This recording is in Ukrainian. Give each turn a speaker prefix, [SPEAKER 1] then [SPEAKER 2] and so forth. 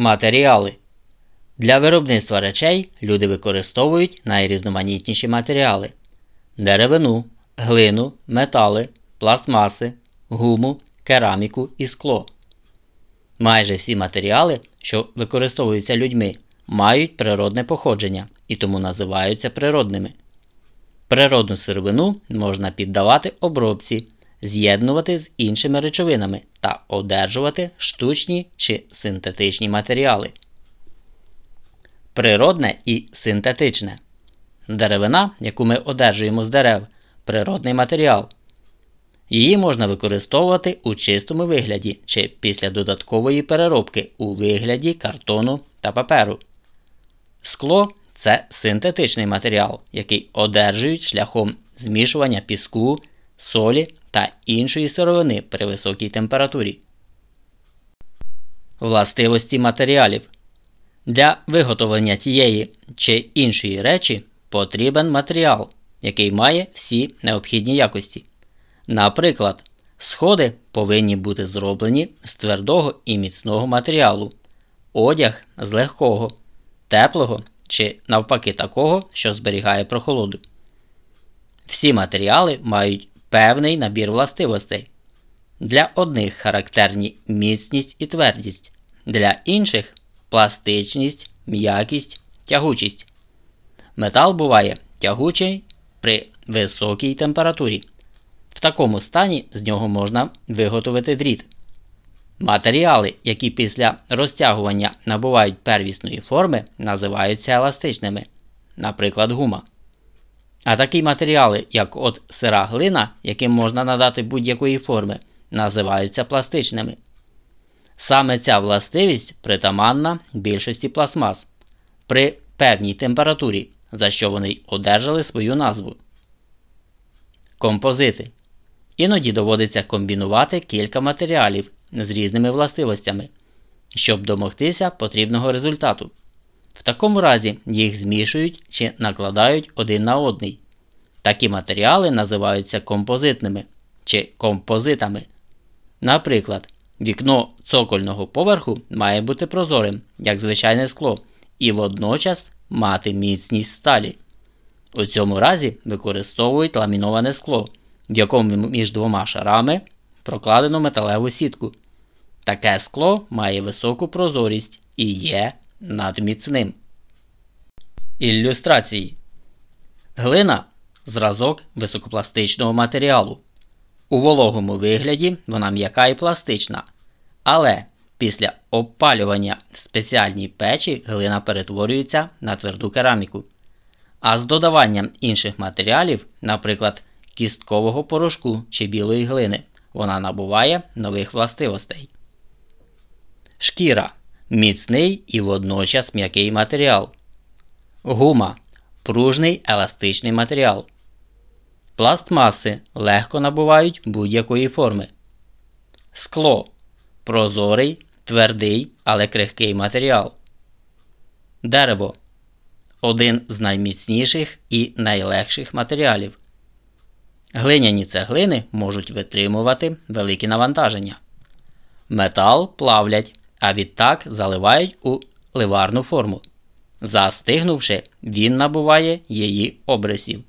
[SPEAKER 1] Матеріали для виробництва речей люди використовують найрізноманітніші матеріали: деревину, глину, метали, пластмаси, гуму, кераміку і скло. Майже всі матеріали, що використовуються людьми, мають природне походження і тому називаються природними. Природну сировину можна піддавати обробці, з'єднувати з іншими речовинами та одержувати штучні чи синтетичні матеріали. Природне і синтетичне. Деревина, яку ми одержуємо з дерев, природний матеріал. Її можна використовувати у чистому вигляді чи після додаткової переробки у вигляді картону та паперу. Скло це синтетичний матеріал, який одержують шляхом змішування піску, солі та іншої сировини при високій температурі. Властивості матеріалів для виготовлення тієї чи іншої речі потрібен матеріал, який має всі необхідні якості. Наприклад, сходи повинні бути зроблені з твердого і міцного матеріалу, одяг з легкого, теплого чи навпаки такого, що зберігає прохолоду. Всі матеріали мають певний набір властивостей. Для одних характерні міцність і твердість, для інших пластичність, м'якість, тягучість. Метал буває тягучий при високій температурі. В такому стані з нього можна виготовити дріт. Матеріали, які після розтягування набувають первісної форми, називаються еластичними, наприклад, гума. А такі матеріали, як от сира глина, яким можна надати будь-якої форми, називаються пластичними. Саме ця властивість притаманна більшості пластмас при певній температурі, за що вони одержали свою назву. Композити. Іноді доводиться комбінувати кілька матеріалів з різними властивостями, щоб домогтися потрібного результату. В такому разі їх змішують чи накладають один на одний. Такі матеріали називаються композитними чи композитами. Наприклад, вікно цокольного поверху має бути прозорим, як звичайне скло, і водночас мати міцність сталі. У цьому разі використовують ламіноване скло, в якому між двома шарами прокладено металеву сітку. Таке скло має високу прозорість і є надміцним. Ілюстрації Глина зразок високопластичного матеріалу. У вологому вигляді вона м'яка і пластична. Але після обпалювання в спеціальній печі глина перетворюється на тверду кераміку. А з додаванням інших матеріалів, наприклад, кісткового порошку чи білої глини, вона набуває нових властивостей. Шкіра міцний і водночас м'який матеріал. Гума пружний еластичний матеріал. Пластмаси легко набувають будь-якої форми. Скло прозорий, твердий, але крихкий матеріал. Дерево один з найміцніших і найлегших матеріалів. Глиняні цеглини можуть витримувати великі навантаження. Метал плавлять, а відтак заливають у ливарну форму. Застигнувши, він набуває її обрисів.